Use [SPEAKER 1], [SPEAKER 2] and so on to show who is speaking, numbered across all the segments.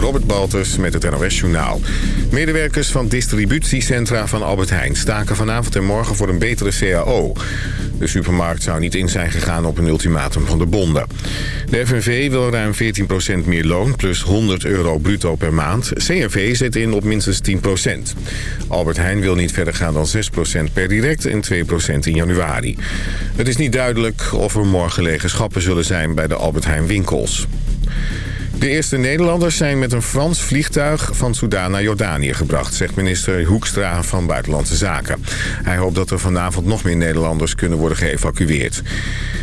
[SPEAKER 1] Robert Baltus met het NOS Journaal. Medewerkers van distributiecentra van Albert Heijn... staken vanavond en morgen voor een betere CAO. De supermarkt zou niet in zijn gegaan op een ultimatum van de bonden. De FNV wil ruim 14% meer loon plus 100 euro bruto per maand. CNV zet in op minstens 10%. Albert Heijn wil niet verder gaan dan 6% per direct en 2% in januari. Het is niet duidelijk of er morgen lege schappen zullen zijn bij de Albert Heijn winkels. De eerste Nederlanders zijn met een Frans vliegtuig van Soudaan naar Jordanië gebracht, zegt minister Hoekstra van Buitenlandse Zaken. Hij hoopt dat er vanavond nog meer Nederlanders kunnen worden geëvacueerd.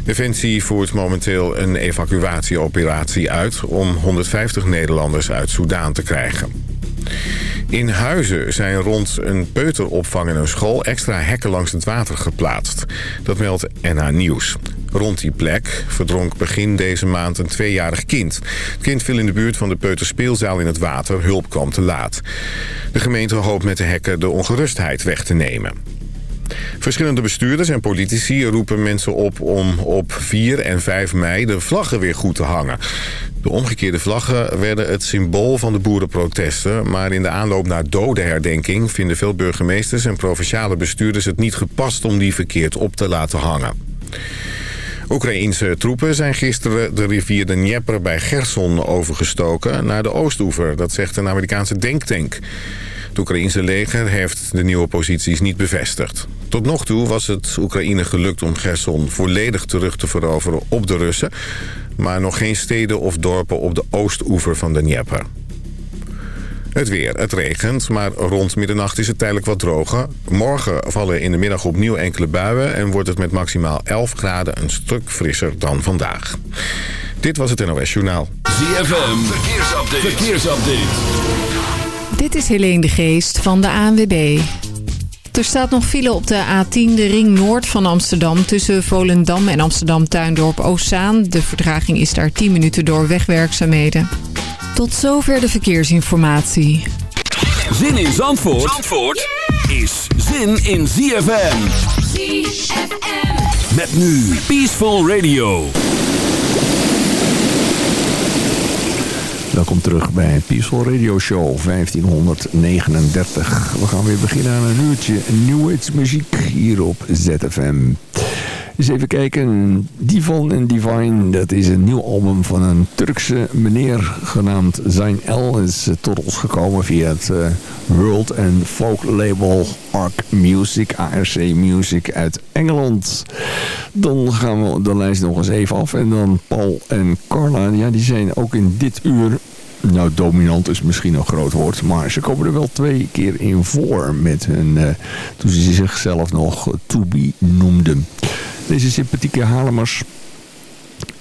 [SPEAKER 1] Defensie voert momenteel een evacuatieoperatie uit om 150 Nederlanders uit Soudaan te krijgen. In Huizen zijn rond een peuteropvang en een school extra hekken langs het water geplaatst. Dat meldt NH Nieuws. Rond die plek verdronk begin deze maand een tweejarig kind. Het kind viel in de buurt van de peuterspeelzaal in het water. Hulp kwam te laat. De gemeente hoopt met de hekken de ongerustheid weg te nemen. Verschillende bestuurders en politici roepen mensen op om op 4 en 5 mei de vlaggen weer goed te hangen. De omgekeerde vlaggen werden het symbool van de boerenprotesten... maar in de aanloop naar dodenherdenking vinden veel burgemeesters en provinciale bestuurders het niet gepast om die verkeerd op te laten hangen. Oekraïense troepen zijn gisteren de rivier de Dnieper bij Gerson overgestoken naar de oostoever. Dat zegt een Amerikaanse denktank. Het Oekraïense leger heeft de nieuwe posities niet bevestigd. Tot nog toe was het Oekraïne gelukt om Gerson volledig terug te veroveren op de Russen... maar nog geen steden of dorpen op de oostoever van de Dnieper. Het weer. Het regent, maar rond middernacht is het tijdelijk wat droger. Morgen vallen in de middag opnieuw enkele buien... en wordt het met maximaal 11 graden een stuk frisser dan vandaag. Dit was het NOS Journaal.
[SPEAKER 2] ZFM. Verkeersupdate. Verkeersupdate.
[SPEAKER 3] Dit is Helene de Geest van de ANWB. Er staat nog file op de A10, de ring noord van Amsterdam... tussen Volendam en Amsterdam-Tuindorp Oostzaan. De vertraging is daar 10 minuten door wegwerkzaamheden. Tot zover de verkeersinformatie.
[SPEAKER 2] Zin in Zandvoort, Zandvoort is zin in ZFM. ZFM. Met nu Peaceful Radio.
[SPEAKER 4] Welkom terug bij Peaceful Radio Show 1539. We gaan weer beginnen aan een uurtje New muziek hier op ZFM. Eens even kijken. Divan and Divine, dat is een nieuw album van een Turkse meneer genaamd Zayn El. is tot ons gekomen via het uh, World and Folk label ARC Music, ARC Music uit Engeland. Dan gaan we de lijst nog eens even af. En dan Paul en Carla, ja, die zijn ook in dit uur nou, dominant is misschien een groot woord, maar ze komen er wel twee keer in voor met hun, uh, toen ze zichzelf nog To Be noemden. Deze sympathieke Haarlemers.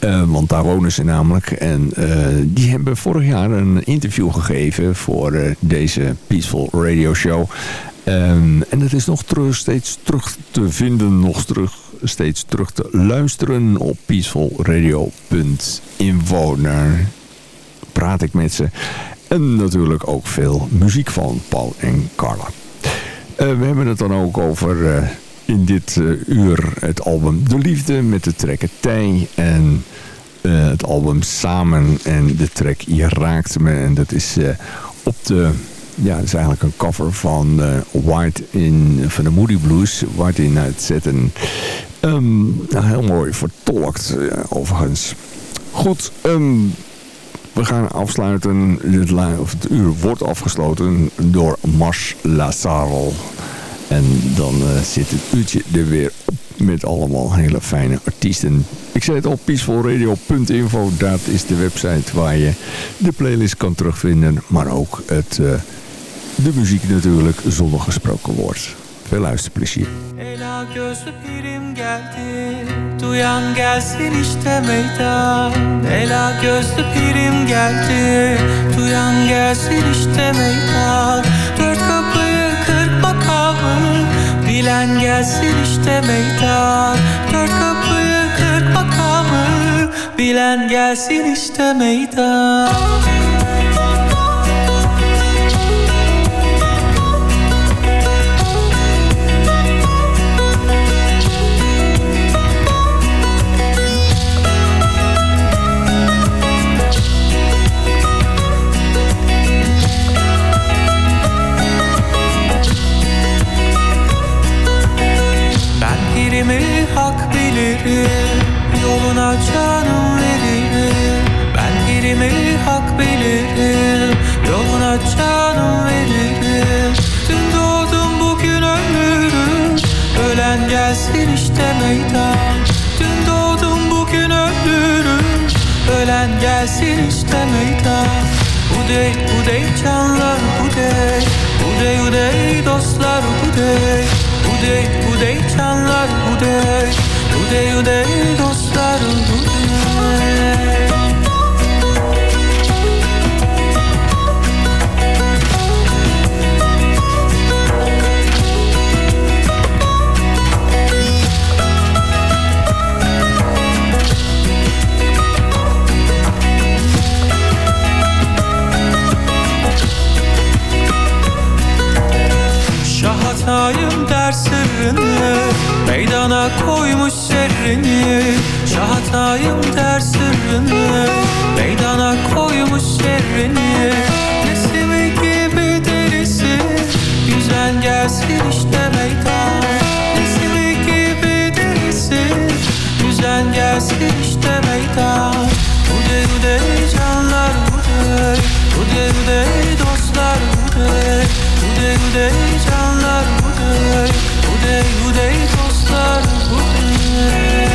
[SPEAKER 4] Uh, want daar wonen ze namelijk. En uh, die hebben vorig jaar een interview gegeven voor uh, deze Peaceful Radio Show. Um, en het is nog terug, steeds terug te vinden, nog terug, steeds terug te luisteren op peacefulradio.info. Daar praat ik met ze. En natuurlijk ook veel muziek van Paul en Carla. we hebben het dan ook over in dit uh, uur het album De Liefde met de track Tij en uh, het album Samen en de track Je raakt me. En dat is uh, op de... Ja, is eigenlijk een cover van White in, van de Moody Blues. White in uitzetten. Um, nou, heel mooi vertolkt, overigens. Goed, um, we gaan afsluiten. Het, uur wordt afgesloten door Mars Lazaro. En dan uh, zit het uurtje er weer op met allemaal hele fijne artiesten. Ik zei het al, peacefulradio.info, dat is de website waar je de playlist kan terugvinden. Maar ook het, uh, de muziek natuurlijk zonder gesproken woord. Veel luisterplezier. Ela gözlü geldi Duyan gelsin Ela gözlü geldi Duyan gelsin makamı Bilen gelsin işte meydan. Dört kapıyı kırk makamı Bilen gelsin işte meydan neyden Dün doğdum bugün öldürüm Ölen gelsin işte meydan.
[SPEAKER 5] Udey udey canlar udey Udey udey dostlar udey Udey udey canlar udey Udey udey dostlar udey Meydana koymuş sırrını Şahatayım der sırrını. Meydana koymuş sırrını Nesimi gibi derisi. Güzel gelsin işte meydan. Nesimi gibi derisi. Güzel gelsin işte meydan. Ude ude canlar ude Ude ude dostlar ude Ude ude canlar ude Ude ude dostlar
[SPEAKER 6] thought of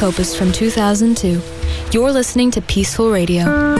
[SPEAKER 6] Copus from 2002. You're listening to Peaceful Radio.